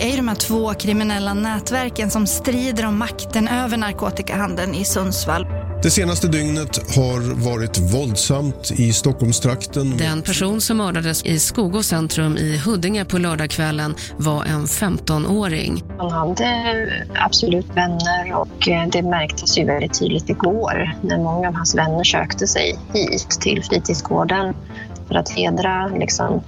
är ju de här två kriminella nätverken som strider om makten över narkotikahandeln i Sundsvall. Det senaste dygnet har varit våldsamt i Stockholmstrakten. Den person som mördades i Skogås centrum i Huddinge på lördagskvällen var en 15-åring. Han hade absolut vänner och det märktes ju väldigt tydligt igår när många av hans vänner sökte sig hit till fritidsgården för att hedra liksom,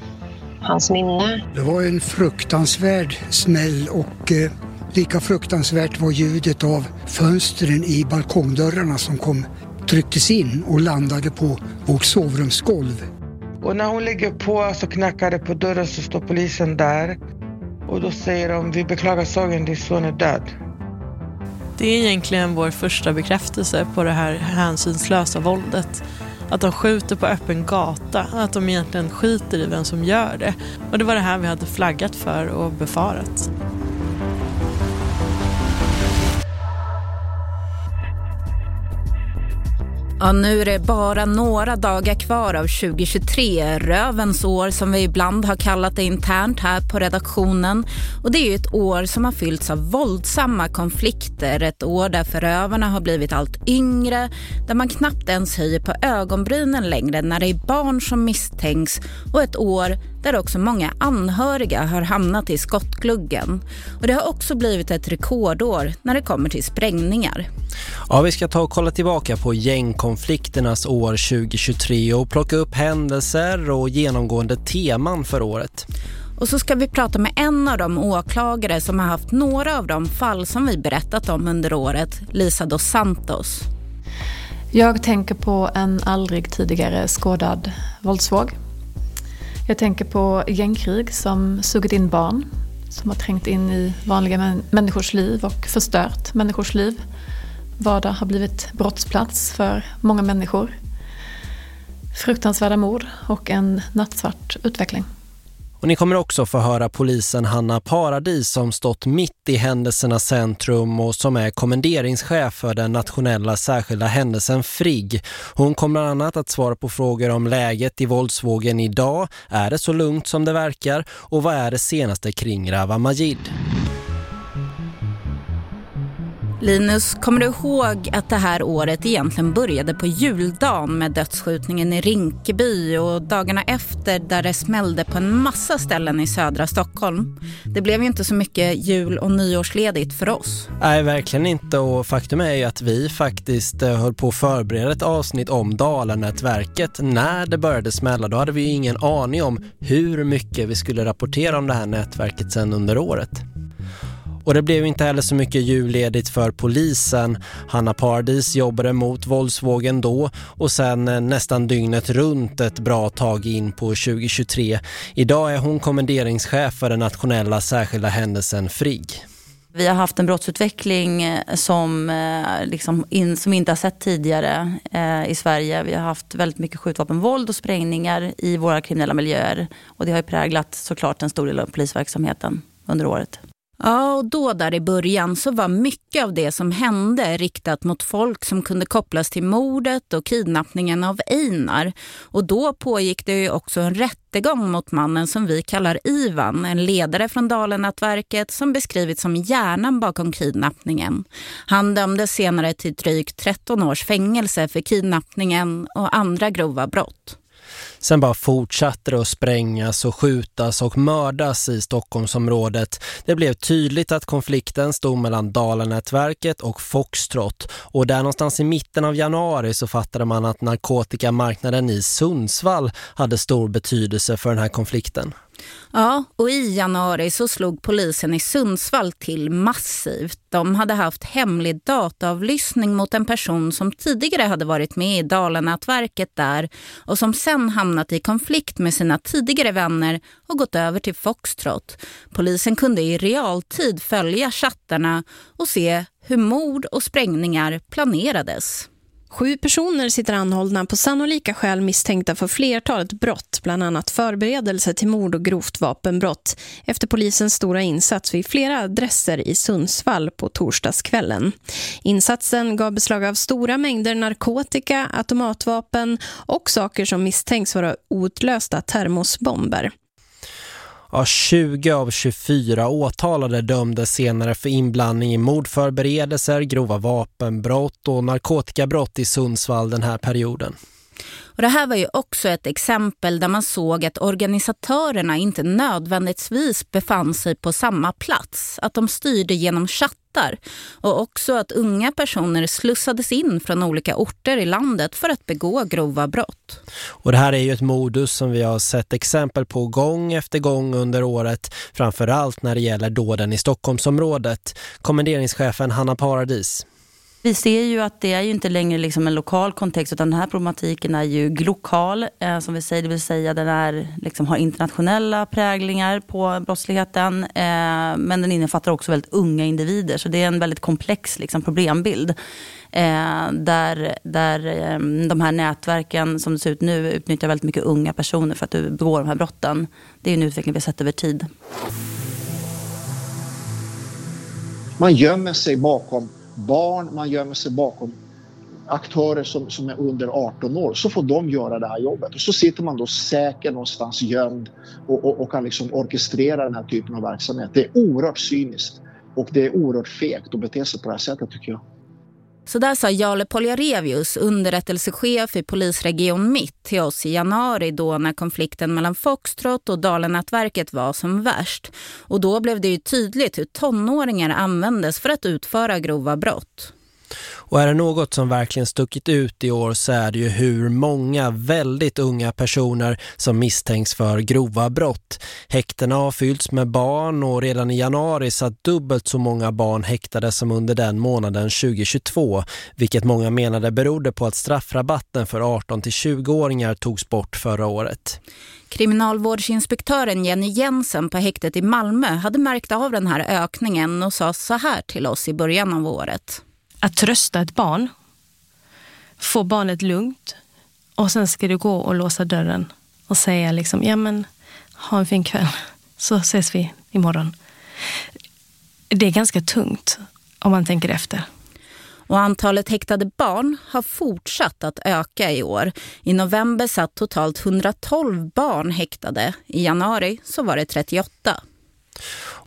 hans minne. Det var en fruktansvärd smäll och eh, lika fruktansvärt var ljudet av fönstren i balkongdörrarna som kom trycktes in och landade på vårt sovrumsgolv. Och när hon ligger på så knackar det på dörren så står polisen där. Och då säger de, vi beklagar sorgen, din son är död. Det är egentligen vår första bekräftelse på det här hänsynslösa våldet. Att de skjuter på öppen gata, att de egentligen skiter i vem som gör det. Och det var det här vi hade flaggat för och befarat. Ja, nu är det bara några dagar kvar av 2023, rövens år som vi ibland har kallat det internt här på redaktionen. Och det är ju ett år som har fyllts av våldsamma konflikter, ett år där förövarna har blivit allt yngre, där man knappt ens höjer på ögonbrynen längre när det är barn som misstänks och ett år där också många anhöriga har hamnat i skottgluggen. Och det har också blivit ett rekordår när det kommer till sprängningar. Ja, vi ska ta och kolla tillbaka på gängkonflikternas år 2023 och plocka upp händelser och genomgående teman för året. Och så ska vi prata med en av de åklagare som har haft några av de fall som vi berättat om under året, Lisa dos Santos. Jag tänker på en aldrig tidigare skådad våldsvåg. Jag tänker på gängkrig som sugit in barn, som har trängt in i vanliga människors liv och förstört människors liv. Vardag har blivit brottsplats för många människor. Fruktansvärda mord och en nattsvart utveckling. Och ni kommer också få höra polisen Hanna Paradis som stått mitt i händelsernas centrum och som är kommenderingschef för den nationella särskilda händelsen FRIG. Hon kommer bland annat att svara på frågor om läget i våldsvågen idag. Är det så lugnt som det verkar? Och vad är det senaste kring Rava Majid? Linus, kommer du ihåg att det här året egentligen började på juldagen med dödsskjutningen i Rinkeby och dagarna efter där det smällde på en massa ställen i södra Stockholm? Det blev ju inte så mycket jul- och nyårsledigt för oss. Nej, verkligen inte och faktum är ju att vi faktiskt eh, höll på att förbereda ett avsnitt om Dalarnätverket. När det började smälla då hade vi ju ingen aning om hur mycket vi skulle rapportera om det här nätverket sen under året. Och det blev inte heller så mycket julledigt för polisen. Hanna Pardis jobbade mot våldsvågen då och sen eh, nästan dygnet runt ett bra tag in på 2023. Idag är hon kommenderingschef för den nationella särskilda händelsen FRIG. Vi har haft en brottsutveckling eh, som, eh, liksom in, som vi inte har sett tidigare eh, i Sverige. Vi har haft väldigt mycket skjutvapenvåld och sprängningar i våra kriminella miljöer. Och det har präglat såklart en stor del av polisverksamheten under året. Ja, och då där i början så var mycket av det som hände riktat mot folk som kunde kopplas till mordet och kidnappningen av Einar. Och då pågick det ju också en rättegång mot mannen som vi kallar Ivan, en ledare från Dalenätverket som beskrivits som hjärnan bakom kidnappningen. Han dömdes senare till drygt 13 års fängelse för kidnappningen och andra grova brott. Sen bara fortsatte det att sprängas och skjutas och mördas i Stockholmsområdet. Det blev tydligt att konflikten stod mellan Dalanätverket och Foxtrot. Och där någonstans i mitten av januari så fattade man att narkotikamarknaden i Sundsvall hade stor betydelse för den här konflikten. Ja, och i januari så slog polisen i Sundsvall till massivt. De hade haft hemlig dataavlyssning mot en person som tidigare hade varit med i Dalanätverket där och som sen hamnat i konflikt med sina tidigare vänner och gått över till Foxtrot. Polisen kunde i realtid följa chattarna och se hur mord och sprängningar planerades. Sju personer sitter anhållna på sannolika skäl misstänkta för flertalet brott, bland annat förberedelse till mord och grovt vapenbrott, efter polisens stora insats vid flera adresser i Sundsvall på torsdagskvällen. Insatsen gav beslag av stora mängder narkotika, automatvapen och saker som misstänks vara outlösta termosbomber. Ja, 20 av 24 åtalade dömdes senare för inblandning i mordförberedelser, grova vapenbrott och narkotikabrott i Sundsvall den här perioden. Och det här var ju också ett exempel där man såg att organisatörerna inte nödvändigtvis befann sig på samma plats. Att de styrde genom chattar och också att unga personer slussades in från olika orter i landet för att begå grova brott. Och det här är ju ett modus som vi har sett exempel på gång efter gång under året, framförallt när det gäller dåden i Stockholmsområdet. Kommenderingschefen Hanna Paradis. Vi ser ju att det är ju inte längre liksom en lokal kontext utan den här problematiken är ju glokal eh, som vi säger, det vill säga den är, liksom, har internationella präglingar på brottsligheten eh, men den innefattar också väldigt unga individer så det är en väldigt komplex liksom, problembild eh, där, där eh, de här nätverken som det ser ut nu utnyttjar väldigt mycket unga personer för att begå de här brotten. Det är en utveckling vi har sett över tid. Man gömmer sig bakom barn, man gömmer sig bakom aktörer som, som är under 18 år så får de göra det här jobbet. Och så sitter man då säker någonstans gömd och, och, och kan liksom orkestrera den här typen av verksamhet. Det är oerhört cyniskt och det är oerhört fegt att bete sig på det här sättet tycker jag. Så där sa Jarle Poljarevius, underrättelsechef i polisregion Mitt till oss i januari då när konflikten mellan Foxtrot och Dalenätverket var som värst. Och då blev det ju tydligt hur tonåringar användes för att utföra grova brott. Och är det något som verkligen stuckit ut i år så är det ju hur många väldigt unga personer som misstänks för grova brott. Häktena har fyllts med barn och redan i januari satt dubbelt så många barn häktade som under den månaden 2022. Vilket många menade berodde på att straffrabatten för 18-20-åringar togs bort förra året. Kriminalvårdsinspektören Jenny Jensen på häktet i Malmö hade märkt av den här ökningen och sa så här till oss i början av året att trösta ett barn, få barnet lugnt och sen ska du gå och låsa dörren och säga liksom, ja men ha en fin kväll så ses vi imorgon. Det är ganska tungt om man tänker efter. Och antalet häktade barn har fortsatt att öka i år. I november satt totalt 112 barn häktade. I januari så var det 38.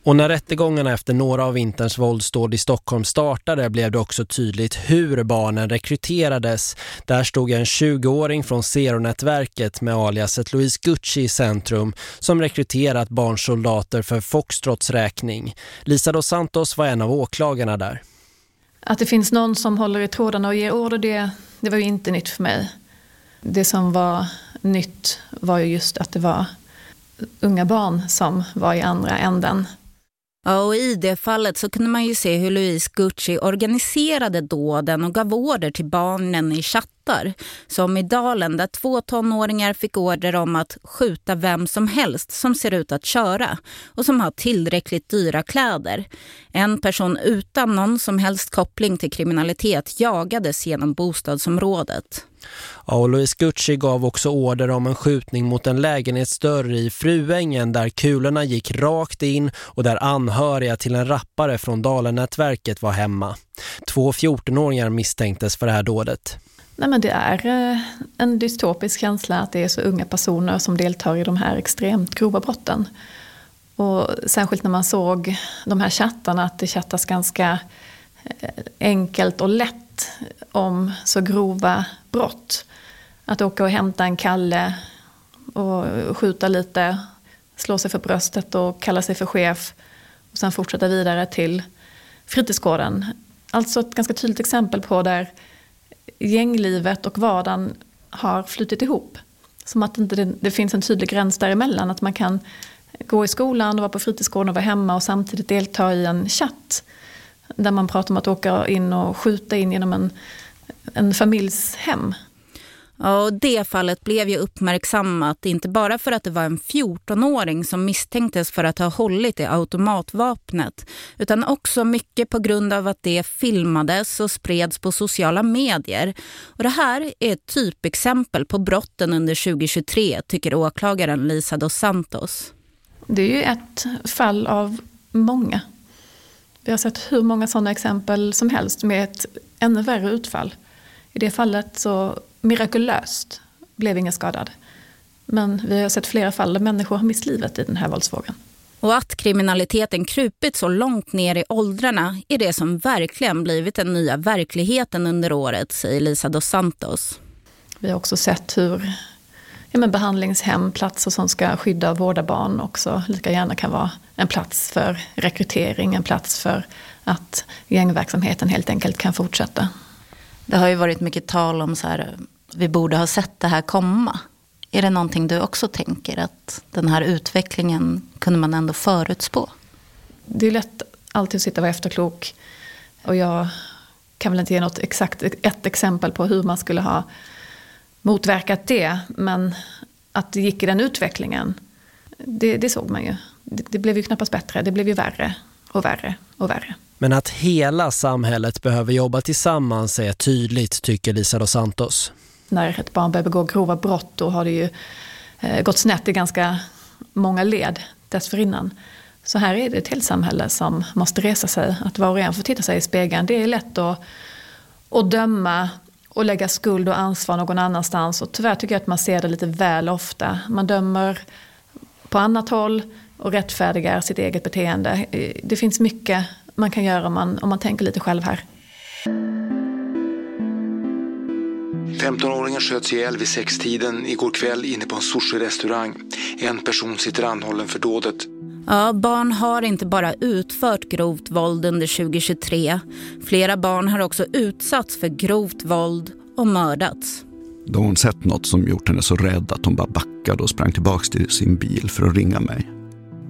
Och när rättegångarna efter några av vinterns våldsdåd i Stockholm startade blev det också tydligt hur barnen rekryterades. Där stod en 20-åring från Zero-nätverket med aliaset Louise Gucci i centrum som rekryterat barnsoldater för Foxtrots räkning. Lisa dos Santos var en av åklagarna där. Att det finns någon som håller i trådarna och ger order, det, det var ju inte nytt för mig. Det som var nytt var ju just att det var unga barn som var i andra änden. Ja, och I det fallet så kunde man ju se hur Louise Gucci organiserade dåden och gav order till barnen i chattar. Som i Dalen där två tonåringar fick order om att skjuta vem som helst som ser ut att köra och som har tillräckligt dyra kläder. En person utan någon som helst koppling till kriminalitet jagades genom bostadsområdet. Ja, Louise Gucci gav också order om en skjutning mot en lägenhetsdörr i Fruängen där kulorna gick rakt in och där anhöriga till en rappare från Dalenätverket var hemma. Två 14-åringar misstänktes för det här dådet. Nej, men det är eh, en dystopisk känsla att det är så unga personer som deltar i de här extremt grova brotten. Och särskilt när man såg de här chattarna, att det chattas ganska eh, enkelt och lätt om så grova brott. Att åka och hämta en kalle och skjuta lite, slå sig för bröstet och kalla sig för chef. Och sen fortsätta vidare till fritidsgården. Alltså ett ganska tydligt exempel på där gänglivet och vardagen har flutit ihop. Som att det, inte, det finns en tydlig gräns däremellan. Att man kan gå i skolan och vara på fritidsgården och vara hemma och samtidigt delta i en chatt där man pratar om att åka in och skjuta in genom en, en familjs hem. Ja, och det fallet blev ju uppmärksammat inte bara för att det var en 14-åring som misstänktes för att ha hållit i automatvapnet utan också mycket på grund av att det filmades och spreds på sociala medier. Och det här är ett typexempel på brotten under 2023 tycker åklagaren Lisa dos Santos. Det är ju ett fall av många vi har sett hur många sådana exempel som helst med ett ännu värre utfall. I det fallet så mirakulöst blev ingen skadad. Men vi har sett flera fall där människor har mist livet i den här våldsvågen. Och att kriminaliteten krupit så långt ner i åldrarna är det som verkligen blivit den nya verkligheten under året, säger Lisa dos Santos. Vi har också sett hur ja, men behandlingshem, platser som ska skydda och vårda barn också lika gärna kan vara en plats för rekrytering, en plats för att gängverksamheten helt enkelt kan fortsätta. Det har ju varit mycket tal om så här, vi borde ha sett det här komma. Är det någonting du också tänker att den här utvecklingen kunde man ändå förutspå? Det är lätt alltid att sitta och vara efterklok. Och jag kan väl inte ge något exakt ett exempel på hur man skulle ha motverkat det. Men att det gick i den utvecklingen, det, det såg man ju. Det, det blev ju knappast bättre, det blev ju värre och värre och värre. Men att hela samhället behöver jobba tillsammans är tydligt, tycker Lisa dos Santos. När ett barn börjar begå grova brott då har det ju eh, gått snett i ganska många led dessförinnan. Så här är det ett helt samhälle som måste resa sig. Att var och en får titta sig i spegeln. Det är lätt att, att döma och lägga skuld och ansvar någon annanstans. Och tyvärr tycker jag att man ser det lite väl ofta. Man dömer på annat håll och rättfärdigar sitt eget beteende. Det finns mycket man kan göra om man, om man tänker lite själv här. 15-åringen sköts ihjäl vid sextiden igår kväll inne på en sushi-restaurang. En person sitter anhållen för dådet. Ja, barn har inte bara utfört grovt våld under 2023. Flera barn har också utsatts för grovt våld och mördats. Då har hon sett något som gjort henne så rädd att hon bara backade och sprang tillbaka till sin bil för att ringa mig.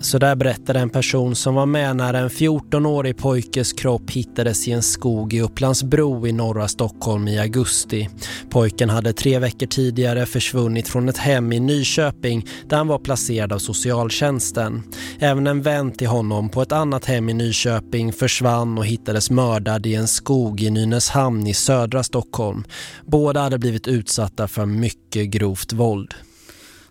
Så där berättade en person som var med när en 14-årig pojkes kropp hittades i en skog i Upplandsbro i norra Stockholm i augusti. Pojken hade tre veckor tidigare försvunnit från ett hem i Nyköping där han var placerad av socialtjänsten. Även en vän till honom på ett annat hem i Nyköping försvann och hittades mördad i en skog i Nynäshamn i södra Stockholm. Båda hade blivit utsatta för mycket grovt våld.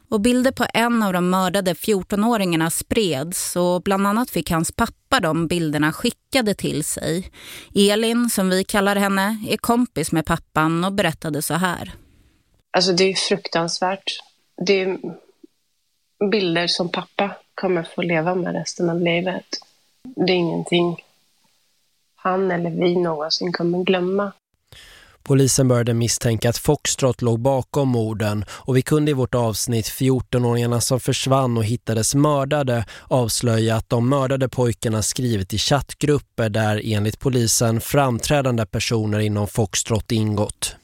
Och bilder på en av de mördade 14-åringarna spreds och bland annat fick hans pappa de bilderna skickade till sig. Elin, som vi kallar henne, är kompis med pappan och berättade så här. Alltså det är fruktansvärt. Det är bilder som pappa kommer få leva med resten av livet. Det är ingenting han eller vi någonsin kommer glömma. Polisen började misstänka att Foxtrot låg bakom morden och vi kunde i vårt avsnitt 14-åringarna som försvann och hittades mördade avslöja att de mördade pojkarna skrivit i chattgrupper där enligt polisen framträdande personer inom Foxtrot ingått.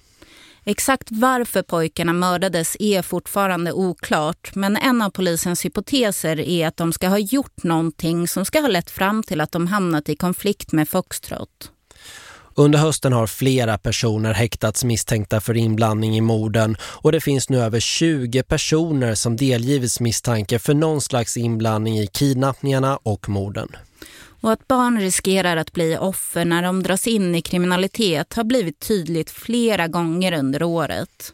Exakt varför pojkarna mördades är fortfarande oklart men en av polisens hypoteser är att de ska ha gjort någonting som ska ha lett fram till att de hamnat i konflikt med Foxtrot. Under hösten har flera personer häktats misstänkta för inblandning i morden och det finns nu över 20 personer som delgivits misstanke för någon slags inblandning i kidnappningarna och morden. Och att barn riskerar att bli offer när de dras in i kriminalitet har blivit tydligt flera gånger under året.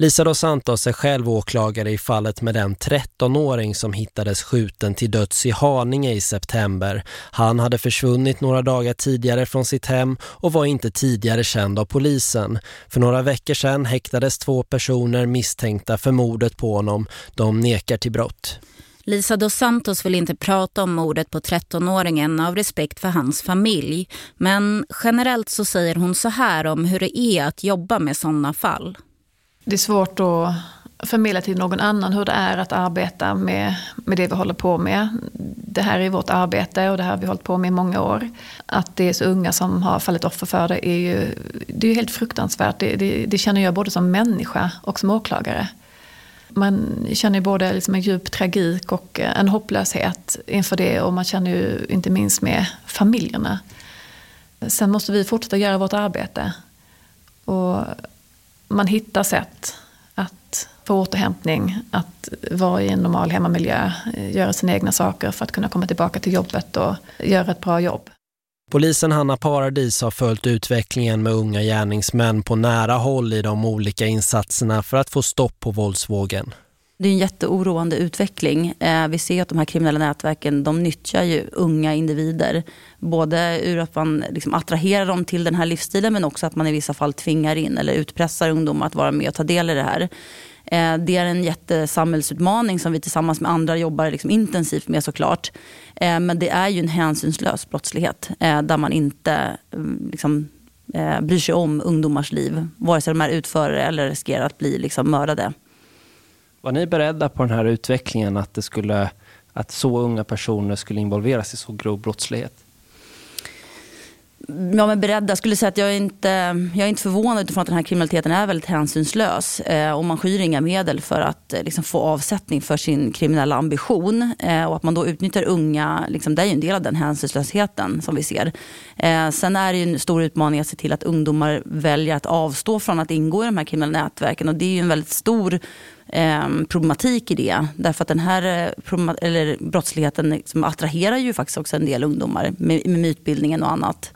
Lisa dos Santos är själv åklagare i fallet med den 13-åring som hittades skjuten till döds i Haninge i september. Han hade försvunnit några dagar tidigare från sitt hem och var inte tidigare känd av polisen. För några veckor sedan häktades två personer misstänkta för mordet på honom. De nekar till brott. Lisa dos Santos vill inte prata om mordet på 13-åringen av respekt för hans familj. Men generellt så säger hon så här om hur det är att jobba med sådana fall det är svårt att förmedla till någon annan hur det är att arbeta med, med det vi håller på med. Det här är vårt arbete och det här har vi hållit på med i många år. Att det är så unga som har fallit offer för det är ju, det är helt fruktansvärt. Det, det, det känner jag både som människa och som åklagare. Man känner både liksom en djup tragik och en hopplöshet inför det och man känner ju inte minst med familjerna. Sen måste vi fortsätta göra vårt arbete. Och man hittar sätt att få återhämtning, att vara i en normal hemmamiljö, eh, göra sina egna saker för att kunna komma tillbaka till jobbet och göra ett bra jobb. Polisen Hanna Paradis har följt utvecklingen med unga gärningsmän på nära håll i de olika insatserna för att få stopp på våldsvågen. Det är en jätteoroande utveckling. Eh, vi ser att de här kriminella nätverken de nyttjar ju unga individer. Både ur att man liksom attraherar dem till den här livsstilen men också att man i vissa fall tvingar in eller utpressar ungdomar att vara med och ta del i det här. Eh, det är en jättesamhällsutmaning som vi tillsammans med andra jobbar liksom intensivt med såklart. Eh, men det är ju en hänsynslös brottslighet där man inte mm, liksom, bryr sig om ungdomars liv. Vare sig de är utförare eller riskerar att bli liksom mördade. Var ni beredda på den här utvecklingen att, det skulle, att så unga personer skulle involveras i så grov brottslighet? ja, men beredda. Jag skulle säga att jag är inte, jag är inte förvånad utifrån att den här kriminaliteten är väldigt hänsynslös. Eh, och man skyr inga medel för att eh, liksom, få avsättning för sin kriminella ambition. Eh, och att man då utnyttjar unga, liksom, det är ju en del av den hänsynslösheten som vi ser. Eh, sen är det ju en stor utmaning att se till att ungdomar väljer att avstå från att ingå i de här kriminella nätverken. Och det är ju en väldigt stor eh, problematik i det. Därför att den här eh, eller brottsligheten liksom attraherar ju faktiskt också en del ungdomar med, med mytbildningen och annat.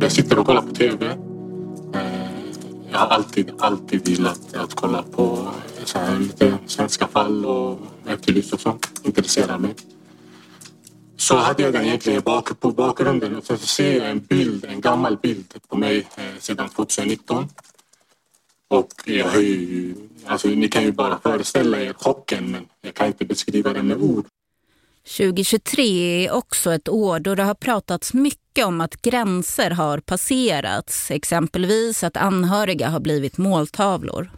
Jag sitter och kollar på TV. Eh, jag har alltid, alltid gillat att kolla på så här, lite svenska fall och efterlyst och sånt. Intresserar mig. Så hade jag den egentligen bak, på bakgrunden och så ser jag en bild, en gammal bild på mig eh, sedan 2019. Och jag har ju, alltså ni kan ju bara föreställa er chocken men jag kan inte beskriva den med ord. 2023 är också ett år då det har pratats mycket om att gränser har passerats. Exempelvis att anhöriga har blivit måltavlor.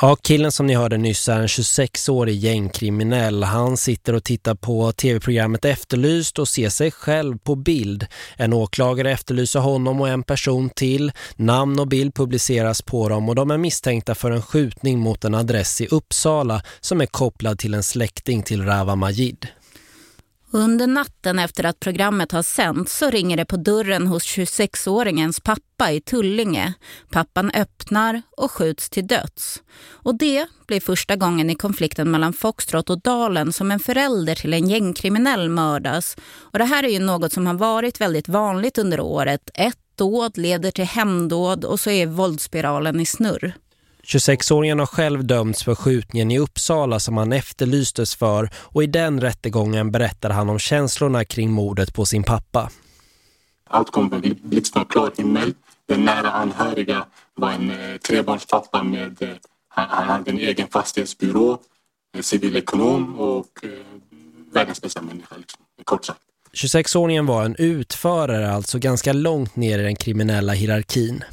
Ja, killen som ni hörde nyss är en 26-årig gängkriminell. Han sitter och tittar på tv-programmet Efterlyst och ser sig själv på bild. En åklagare efterlyser honom och en person till. Namn och bild publiceras på dem och de är misstänkta för en skjutning mot en adress i Uppsala som är kopplad till en släkting till Rava Majid. Under natten efter att programmet har sänts så ringer det på dörren hos 26-åringens pappa i Tullinge. Pappan öppnar och skjuts till döds. Och det blir första gången i konflikten mellan Foxtrot och Dalen som en förälder till en gängkriminell mördas. Och det här är ju något som har varit väldigt vanligt under året. Ett dåd leder till hemdåd och så är våldsspiralen i snurr. 26-åringen har själv dömts för skjutningen i Uppsala som han efterlystes för och i den rättegången berättar han om känslorna kring mordet på sin pappa. Allt kom vid blixtna klar himmel. Den nära anhöriga var en eh, trebarnspappa med eh, han, han hade en egen fastighetsbyrå, en civilekonom och eh, världens bästa människa, liksom, kort sagt. 26-åringen var en utförare, alltså ganska långt ner i den kriminella hierarkin.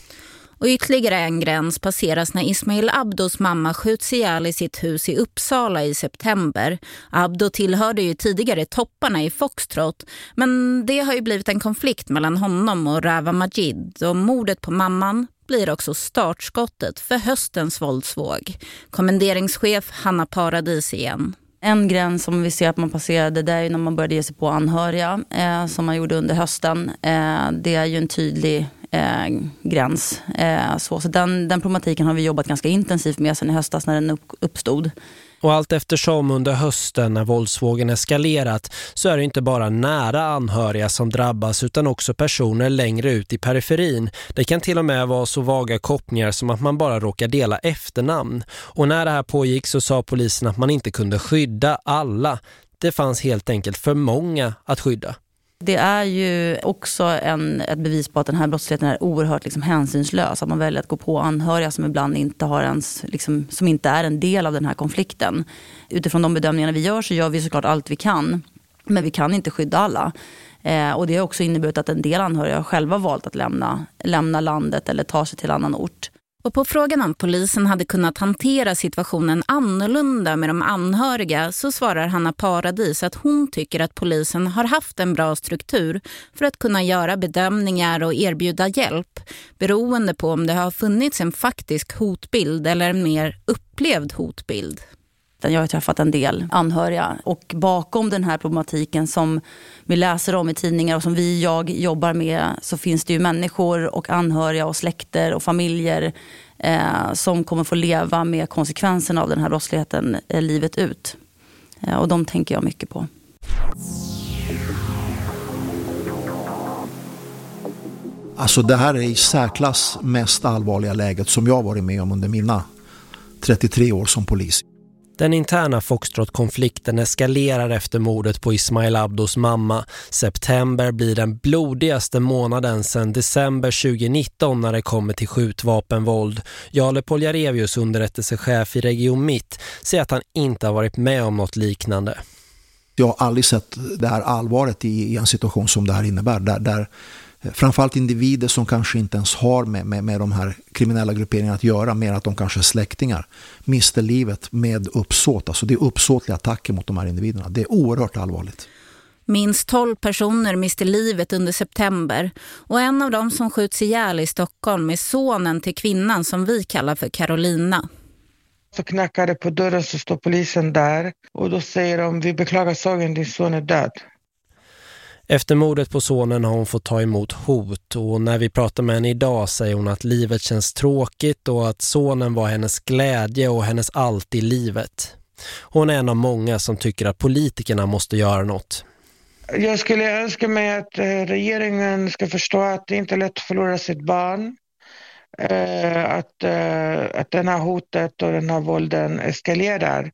Och ytterligare en gräns passeras när Ismail Abdos mamma skjuts ihjäl i sitt hus i Uppsala i september. Abdo tillhörde ju tidigare topparna i Foxtrot men det har ju blivit en konflikt mellan honom och Rava Majid och mordet på mamman blir också startskottet för höstens våldsvåg. Kommenderingschef Hanna Paradis igen. En gräns som vi ser att man passerade det är när man började ge sig på anhöriga eh, som man gjorde under hösten. Eh, det är ju en tydlig eh, gräns. Eh, så så den, den problematiken har vi jobbat ganska intensivt med sedan i höstas när den upp, uppstod. Och allt eftersom under hösten när våldsvågen eskalerat så är det inte bara nära anhöriga som drabbas utan också personer längre ut i periferin. Det kan till och med vara så vaga kopplingar som att man bara råkar dela efternamn. Och när det här pågick så sa polisen att man inte kunde skydda alla. Det fanns helt enkelt för många att skydda. Det är ju också en, ett bevis på att den här brottsligheten är oerhört liksom hänsynslös. Att man väljer att gå på anhöriga som ibland inte, har ens, liksom, som inte är en del av den här konflikten. Utifrån de bedömningarna vi gör så gör vi såklart allt vi kan. Men vi kan inte skydda alla. Eh, och det har också inneburit att en del anhöriga själva valt att lämna, lämna landet eller ta sig till annan ort. Och på frågan om polisen hade kunnat hantera situationen annorlunda med de anhöriga så svarar Hanna Paradis att hon tycker att polisen har haft en bra struktur för att kunna göra bedömningar och erbjuda hjälp beroende på om det har funnits en faktisk hotbild eller en mer upplevd hotbild. Jag har träffat en del anhöriga och bakom den här problematiken som vi läser om i tidningar och som vi jag jobbar med så finns det ju människor och anhöriga och släkter och familjer eh, som kommer få leva med konsekvenserna av den här brottsligheten eh, livet ut. Eh, och de tänker jag mycket på. Alltså det här är i särklass mest allvarliga läget som jag varit med om under mina 33 år som polis. Den interna Foxtrot-konflikten eskalerar efter mordet på Ismail Abdos mamma. September blir den blodigaste månaden sedan december 2019 när det kommer till skjutvapenvåld. Jale Poljarevius, underrättelsechef i Region Mitt, säger att han inte har varit med om något liknande. Jag har aldrig sett det här allvaret i, i en situation som det här innebär. Där, där framförallt individer som kanske inte ens har med, med, med de här kriminella grupperingarna att göra, mer att de kanske är släktingar, mister livet med uppsåt. Alltså det är uppsåtliga attacker mot de här individerna. Det är oerhört allvarligt. Minst 12 personer miste livet under september och en av dem som skjuts ihjäl i Stockholm är sonen till kvinnan som vi kallar för Carolina. Så knackar det på dörren så står polisen där och då säger de vi beklagar sorgen, din son är död. Efter mordet på sonen har hon fått ta emot hot och när vi pratar med henne idag säger hon att livet känns tråkigt och att sonen var hennes glädje och hennes allt i livet. Hon är en av många som tycker att politikerna måste göra något. Jag skulle önska mig att eh, regeringen ska förstå att det inte är lätt att förlora sitt barn. Eh, att, eh, att den här hotet och den här vålden eskalerar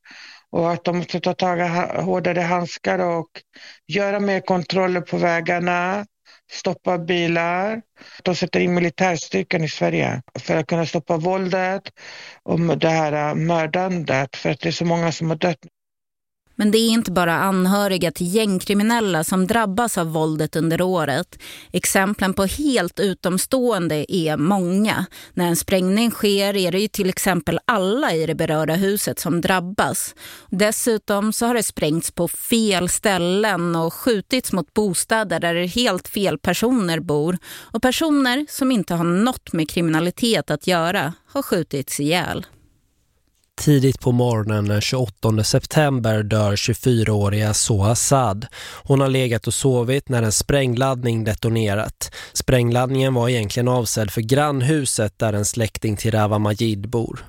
och att de måste ta tag i hårdare handskar och göra mer kontroller på vägarna, stoppa bilar. De sätter in militärstyrkan i Sverige för att kunna stoppa våldet och det här äh, mördandet för att det är så många som har dött. Men det är inte bara anhöriga till gängkriminella som drabbas av våldet under året. Exemplen på helt utomstående är många. När en sprängning sker är det ju till exempel alla i det berörda huset som drabbas. Dessutom så har det sprängts på fel ställen och skjutits mot bostäder där helt fel personer bor. Och personer som inte har något med kriminalitet att göra har skjutits ihjäl. Tidigt på morgonen den 28 september dör 24-åriga Soha Sad. Hon har legat och sovit när en sprängladdning detonerat. Sprängladdningen var egentligen avsedd för grannhuset där en släkting till Rava Majid bor.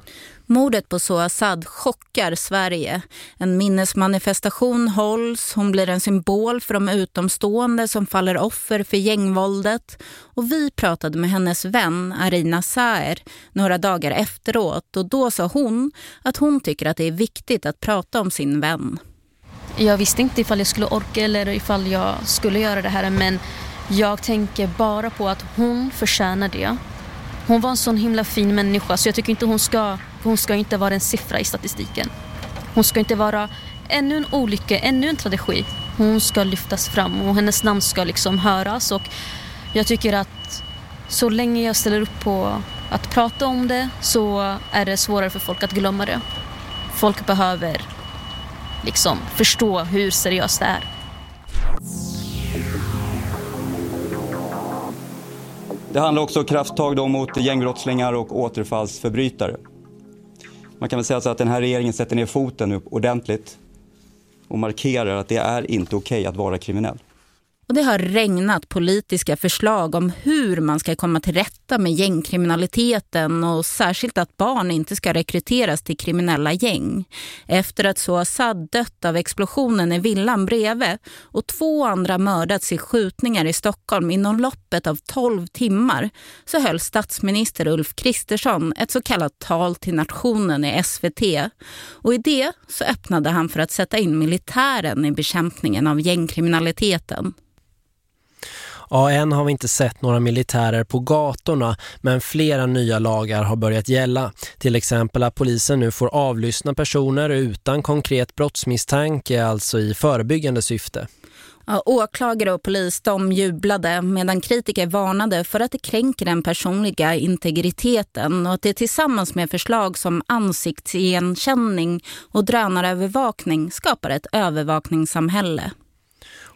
Mordet på Soa Sohasad chockar Sverige. En minnesmanifestation hålls, hon blir en symbol för de utomstående som faller offer för gängvåldet. Och vi pratade med hennes vän Arina Saer några dagar efteråt och då sa hon att hon tycker att det är viktigt att prata om sin vän. Jag visste inte ifall jag skulle orka eller ifall jag skulle göra det här men jag tänker bara på att hon förtjänar det. Hon var en sån himla fin människa så jag tycker inte hon ska, hon ska inte vara en siffra i statistiken. Hon ska inte vara ännu en olycka, ännu en tragedi. Hon ska lyftas fram och hennes namn ska liksom höras och jag tycker att så länge jag ställer upp på att prata om det så är det svårare för folk att glömma det. Folk behöver liksom förstå hur seriöst det är. Det handlar också om krafttag mot gängbrottslingar och återfallsförbrytare. Man kan väl säga så att den här regeringen sätter ner foten nu ordentligt och markerar att det är inte okej att vara kriminell. Och det har regnat politiska förslag om hur man ska komma till rätta med gängkriminaliteten och särskilt att barn inte ska rekryteras till kriminella gäng. Efter att Soasad dött av explosionen i villan bredvid och två andra mördats i skjutningar i Stockholm inom loppet av 12 timmar så höll statsminister Ulf Kristersson ett så kallat tal till nationen i SVT. Och i det så öppnade han för att sätta in militären i bekämpningen av gängkriminaliteten. Ja, än har vi inte sett några militärer på gatorna men flera nya lagar har börjat gälla. Till exempel att polisen nu får avlyssna personer utan konkret brottsmisstanke, alltså i förebyggande syfte. Ja, åklagare och polis de jublade medan kritiker varnade för att det kränker den personliga integriteten och att det tillsammans med förslag som ansiktsigenkänning och drönarövervakning skapar ett övervakningssamhälle.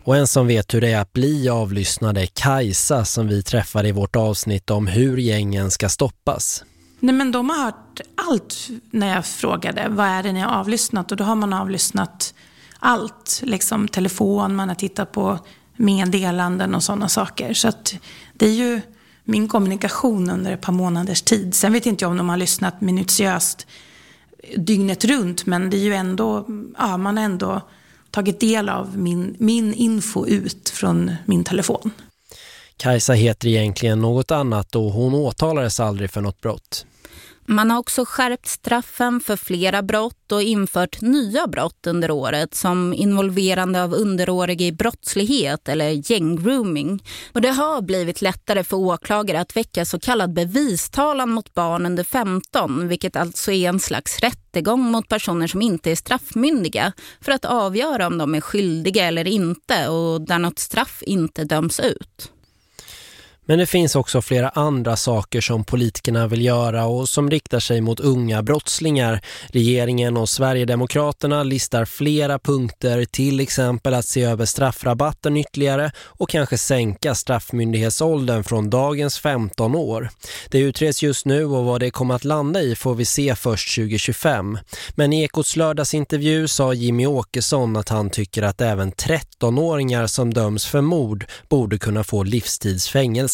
Och en som vet hur det är att bli avlyssnad är Kajsa som vi träffade i vårt avsnitt om hur gängen ska stoppas. Nej men de har hört allt när jag frågade vad är det ni har avlyssnat och då har man avlyssnat allt. Liksom telefon, man har tittat på meddelanden och sådana saker. Så att det är ju min kommunikation under ett par månaders tid. Sen vet inte jag om de har lyssnat minutiöst dygnet runt men det är ju ändå, ja man har ändå tagit del av min, min info ut från min telefon. Kajsa heter egentligen något annat och hon åtalades aldrig för något brott. Man har också skärpt straffen för flera brott och infört nya brott under året som involverande av underåriga i brottslighet eller gänggrooming. Och det har blivit lättare för åklagare att väcka så kallad bevistalan mot barn under 15 vilket alltså är en slags rättegång mot personer som inte är straffmyndiga för att avgöra om de är skyldiga eller inte och där något straff inte döms ut. Men det finns också flera andra saker som politikerna vill göra och som riktar sig mot unga brottslingar. Regeringen och Sverigedemokraterna listar flera punkter, till exempel att se över straffrabatten ytterligare och kanske sänka straffmyndighetsåldern från dagens 15 år. Det utreds just nu och vad det kommer att landa i får vi se först 2025. Men i Ekots lördagsintervju sa Jimmy Åkesson att han tycker att även 13-åringar som döms för mord borde kunna få livstidsfängelse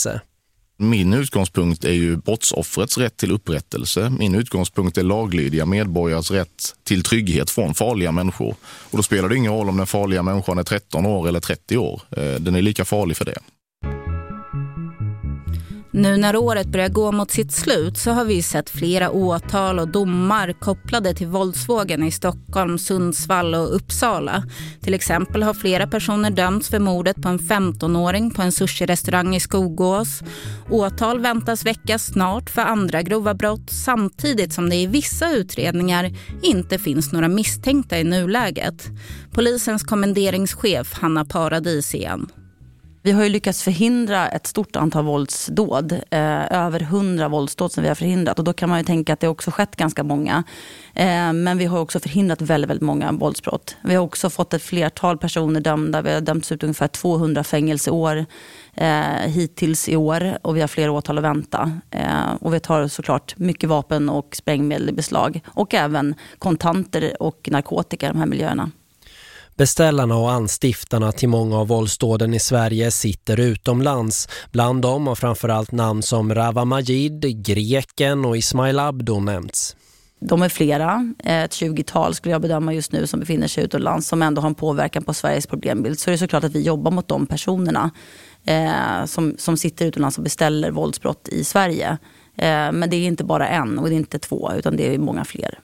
min utgångspunkt är ju brottsoffrets rätt till upprättelse. Min utgångspunkt är laglydiga medborgares rätt till trygghet från farliga människor. Och då spelar det ingen roll om den farliga människan är 13 år eller 30 år. Eh, den är lika farlig för det. Nu när året börjar gå mot sitt slut så har vi sett flera åtal och domar kopplade till våldsvågen i Stockholm, Sundsvall och Uppsala. Till exempel har flera personer dömts för mordet på en 15-åring på en sushi-restaurang i Skogås. Åtal väntas väckas snart för andra grova brott samtidigt som det i vissa utredningar inte finns några misstänkta i nuläget. Polisens kommenderingschef Hanna Paradis igen. Vi har ju lyckats förhindra ett stort antal våldsdåd. Eh, över hundra våldsdåd som vi har förhindrat. Och då kan man ju tänka att det också skett ganska många. Eh, men vi har också förhindrat väldigt, väldigt många våldsbrott. Vi har också fått ett flertal personer dömda. Vi har dömts ut ungefär 200 fängelseår eh, hittills i år. Och vi har fler åtal att vänta. Eh, och vi tar såklart mycket vapen och sprängmedel i beslag. Och även kontanter och narkotika i de här miljöerna. Beställarna och anstiftarna till många av våldsdåden i Sverige sitter utomlands. Bland dem har framförallt namn som Rava Majid, Greken och Ismail Abdo nämnts. De är flera, ett 20-tal skulle jag bedöma just nu som befinner sig utomlands som ändå har en påverkan på Sveriges problembild. Så det är såklart att vi jobbar mot de personerna eh, som, som sitter utomlands och beställer våldsbrott i Sverige. Eh, men det är inte bara en och det är inte två utan det är många fler.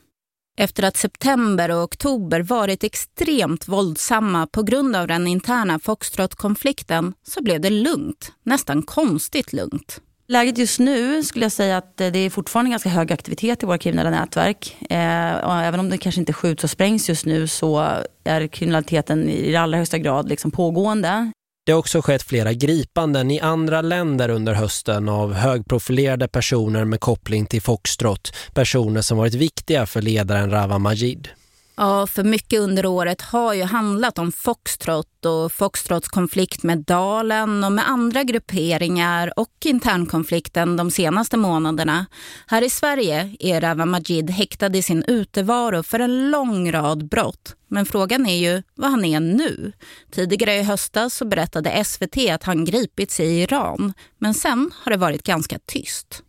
Efter att september och oktober varit extremt våldsamma på grund av den interna Foxtrot-konflikten så blev det lugnt, nästan konstigt lugnt. Läget just nu skulle jag säga att det är fortfarande ganska hög aktivitet i våra kriminella nätverk. Eh, även om det kanske inte skjuts och sprängs just nu så är kriminaliteten i allra högsta grad liksom pågående. Det har också skett flera gripanden i andra länder under hösten av högprofilerade personer med koppling till Foxtrot. Personer som varit viktiga för ledaren Rava Majid. Ja, för mycket under året har ju handlat om Foxtrot och Foxtrots konflikt med Dalen och med andra grupperingar och internkonflikten de senaste månaderna. Här i Sverige är Rava Majid häktad i sin utevaro för en lång rad brott. Men frågan är ju vad han är nu. Tidigare i höstas så berättade SVT att han gripits i Iran. Men sen har det varit ganska tyst.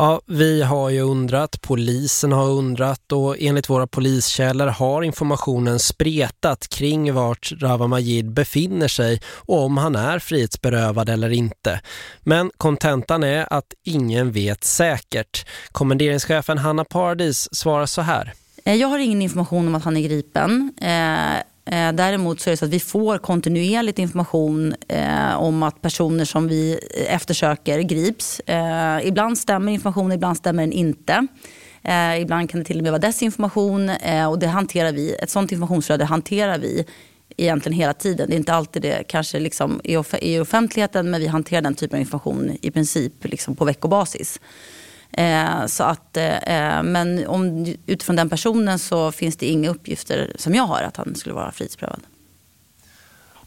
Ja, vi har ju undrat, polisen har undrat och enligt våra poliskällor har informationen spretat kring vart Rava Majid befinner sig och om han är frihetsberövad eller inte. Men kontentan är att ingen vet säkert. Kommenderingschefen Hanna Paradis svarar så här. Eh, jag har ingen information om att han är gripen. Eh, Eh, däremot så är det så att vi får kontinuerligt information eh, om att personer som vi eftersöker grips. Eh, ibland stämmer informationen, ibland stämmer den inte. Eh, ibland kan det till och med vara desinformation eh, och det hanterar vi. Ett sånt informationsflöde hanterar vi egentligen hela tiden. Det är inte alltid det kanske liksom i, off i offentligheten men vi hanterar den typen av information i princip liksom på veckobasis. Eh, så att, eh, men om, utifrån den personen så finns det inga uppgifter som jag har att han skulle vara frihetsberövad.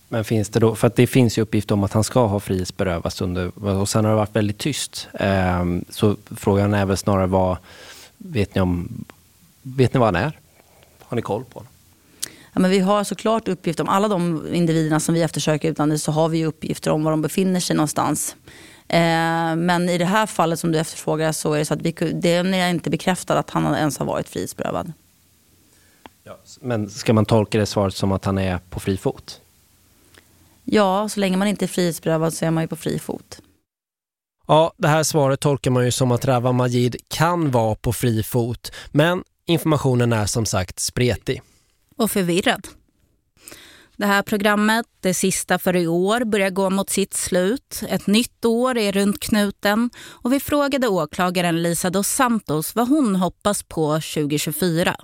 Men finns det då, för att det finns ju uppgift om att han ska ha frihetsberövats under, och sen har det varit väldigt tyst. Eh, så frågan är väl snarare vad, vet ni om, vet ni vad han är? Har ni koll på honom? Ja, men vi har såklart uppgift om alla de individerna som vi eftersöker utlandet så har vi uppgifter om var de befinner sig någonstans. Eh, men i det här fallet som du efterfrågar så är det så att vi, det är inte bekräftat att han ens har varit frihetsberövad. Ja, men ska man tolka det svaret som att han är på fri fot? Ja, så länge man inte är frihetsberövad så är man ju på fri fot. Ja, det här svaret tolkar man ju som att Rawa Majid kan vara på fri fot. Men informationen är som sagt spretig. Och förvirrad. Det här programmet, det sista för i år, börjar gå mot sitt slut. Ett nytt år är runt knuten och vi frågade åklagaren Lisa dos Santos vad hon hoppas på 2024.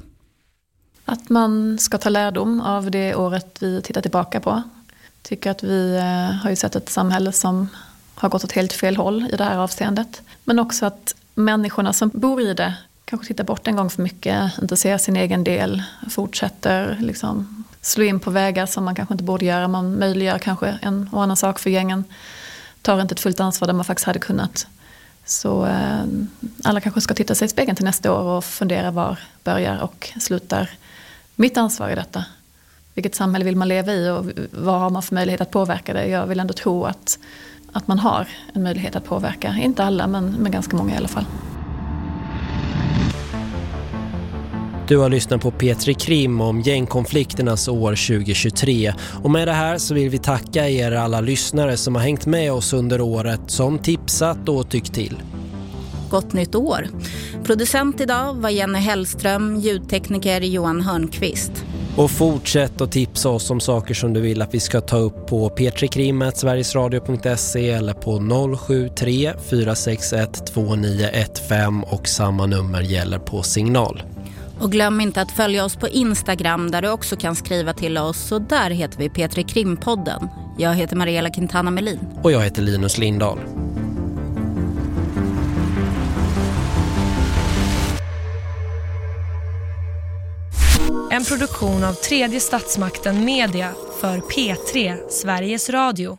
Att man ska ta lärdom av det året vi tittar tillbaka på. Tycker att vi eh, har ju sett ett samhälle som har gått åt helt fel håll i det här avseendet. Men också att människorna som bor i det kanske tittar bort en gång för mycket, inte ser sin egen del, fortsätter liksom slå in på vägar som man kanske inte borde göra. Man möjliggör kanske en och annan sak för gängen. Tar inte ett fullt ansvar där man faktiskt hade kunnat. Så eh, alla kanske ska titta sig i spegeln till nästa år och fundera var börjar och slutar mitt ansvar i detta. Vilket samhälle vill man leva i och vad har man för möjlighet att påverka det? Jag vill ändå tro att, att man har en möjlighet att påverka. Inte alla, men, men ganska många i alla fall. Du har lyssnat på Petri Krim om gängkonflikternas år 2023. Och med det här så vill vi tacka er alla lyssnare som har hängt med oss under året, som tipsat och tyckt till. Gott nytt år. Producent idag var Jenny Hellström, ljudtekniker Johan Hörnqvist. Och fortsätt att tipsa oss om saker som du vill att vi ska ta upp på petrikrim.sverigesradio.se eller på 073 461 2915 och samma nummer gäller på signal. Och glöm inte att följa oss på Instagram där du också kan skriva till oss och där heter vi Petri Krimpodden. Jag heter Mariella Quintana Melin. Och jag heter Linus Lindahl. En produktion av tredje statsmakten Media för P3 Sveriges Radio.